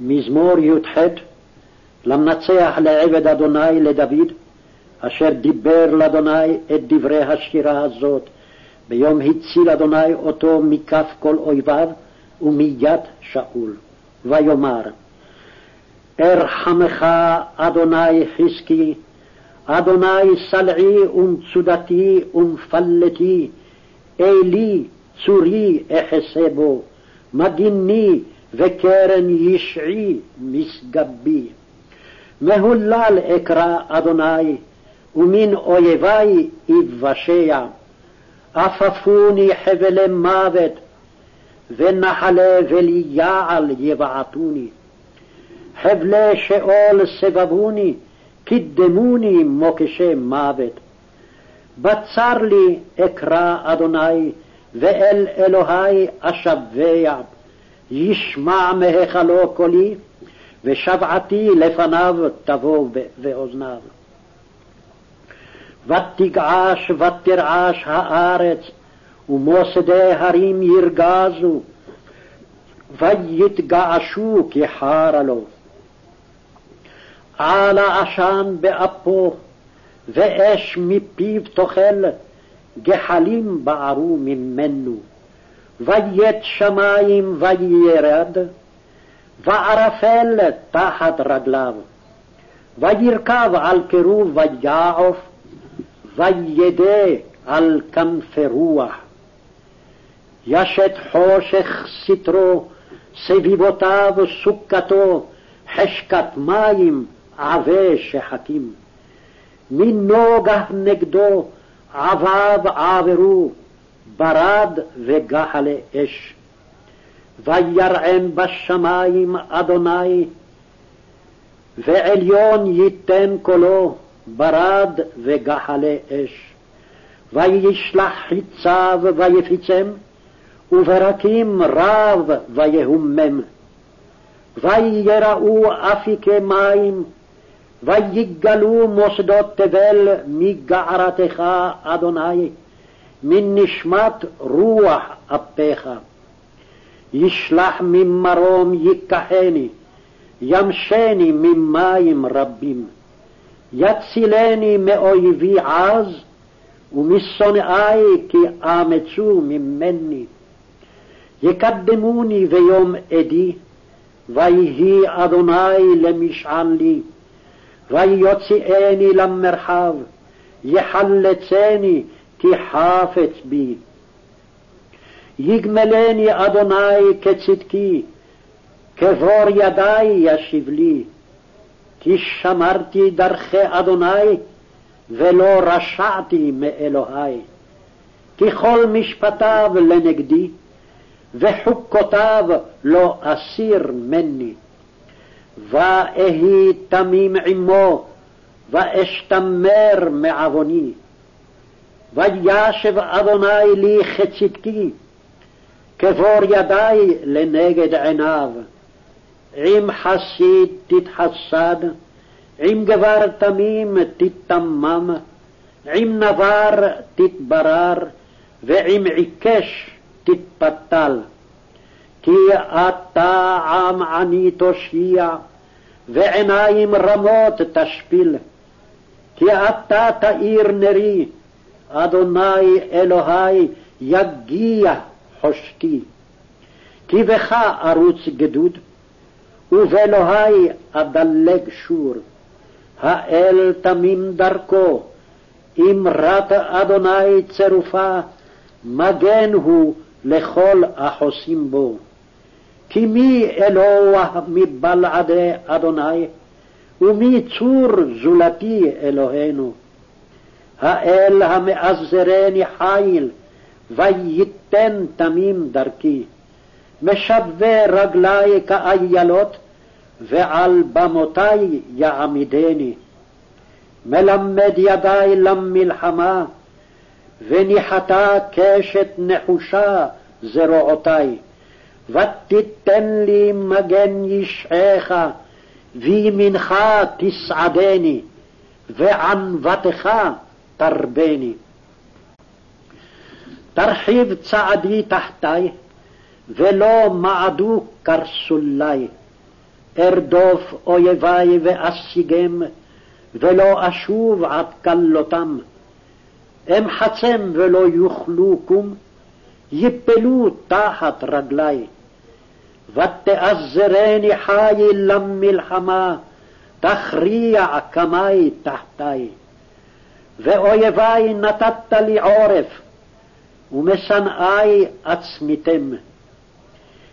מזמור י"ח למנצח לעבד אדוני לדוד, אשר דיבר לאדוני את דברי השירה הזאת, ביום הציל אדוני אותו מכף כל אויביו ומיד שאול. ויאמר, ארחמך אדוני חזקי, אדוני סלעי ומצודתי ומפלתי, אלי צורי אחסה בו, מגיני וקרן ישעי משגבי. מהולל אקרא אדוני, ומן אויבי יבשע. עפפוני חבלי מוות, ונחלי וליעל יבעטוני. חבלי שאול סבבוני, קידמוני מוקשי מוות. בצר לי אקרא אדוני, ואל אלוהי אשבע. ישמע מהיכלו קולי, ושבעתי לפניו תבוא באוזניו. ותגעש ותרעש הארץ, ומוסדי הרים ירגזו, ויתגעשו כחרא לו. עלה עשן באפו, ואש מפיו תאכל, גחלים בערו ממנו. ויית שמים וירד, וערפל תחת רגליו. וירכב על קירוב ויעוף, וידע על כנפי רוח. ישת חושך סטרו, סביבותיו סוכתו, חשקת מים עבה שחקים. מנוגה נגדו עביו עברו, ברד וגחלי אש. וירעם בשמים אדוני, ועליון ייתן קולו, ברד וגחלי אש. וישלח חיציו ויפיצם, וברקים רב ויהומם. ויראו אפיקי מים, ויגלו מוסדות תבל מגערתך, אדוני, מנשמת רוח אפיך. ישלח ממרום ייקחני, ימשני ממים רבים. יצילני מאויבי עז, ומשונאי כי אמצו ממני. יקדמוני ביום עדי, ויהי אדוני למשען לי. ויוציאני למרחב, יחלצני כי חפץ בי. יגמלני אדוני כצדקי, כבור ידי ישיב לי. כי שמרתי דרכי אדוני, ולא רשעתי מאלוהי. כי כל משפטיו לנגדי, וחוקותיו לא אסיר מני. ואהי תמים עמו, ואשתמר מעווני. וישב אדוני לי כצדקי, כבור ידי לנגד עיניו. עם חסיד תתחסד, עם גבר תמים תתמם, עם נבר תתברר, ועם עיקש תתפתל. כי אתה עם עני תושיע, ועיניים רמות תשפיל. כי אתה תאיר נרי, אדוני אלוהי יגיע חושקי. כי בך ארוץ גדוד, ובאלוהי אדלג שור. האל תמים דרכו, אמרת אדוני צרופה, מגן הוא לכל החוסים בו. כי מי אלוה מבלעדי אדוני, ומי צור זולתי אלוהינו. האל המאזרני חיל, וייתן תמים דרכי. משווה רגלי כאיילות, ועל במותי יעמידני. מלמד ידי למלחמה, וניחתה קשת נחושה זרועותי. ותיתן לי מגן ישעך, וימינך תסעדני, וענוותך תרבני. תרחיב צעדי תחתי, ולא מעדו קרסולי. ארדוף אויבי ואשיגם, ולא אשוב עד כלותם. אמחצם ולא יוכלו קום, יפלו תחת רגלי. ותאזרני חיל למלחמה, תכריע קמי תחתי. ואויבי נתת לי עורף, ומשנאי עצמיתם.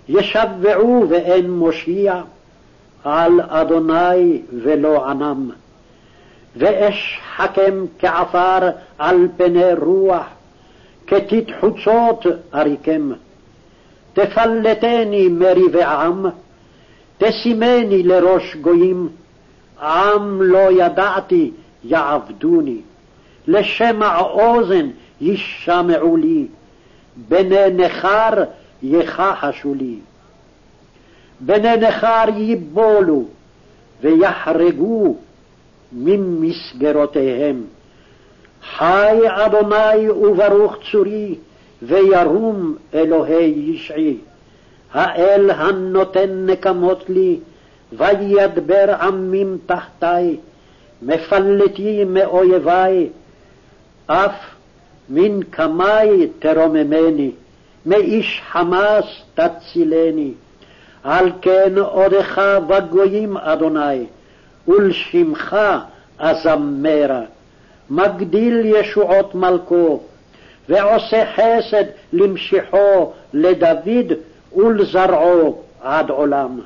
ישבעו ואין מושיע, על אדוני ולא ענם. ואש חכם כעפר על פני רוח, כתית חוצות אריקם. תפלטני מריבי עם, תשימני לראש גויים, עם לא ידעתי יעבדוני, לשמע אוזן ישמעו לי, בני נכר יכחשו לי. בני נכר ייבולו ויחרגו ממסגרותיהם. חי אדוני וברוך צורי, וירום אלוהי ישעי. האל הנותן נקמות לי, וידבר עמים תחתי, מפלטי מאויבי, אף מן קמי תרוממני, מאיש חמאס תצילני. על כן עודך בגויים, אדוני, ולשמך אזמרה. מגדיל ישועות מלכו, ועושה חסד למשחו לדוד ולזרעו עד עולם.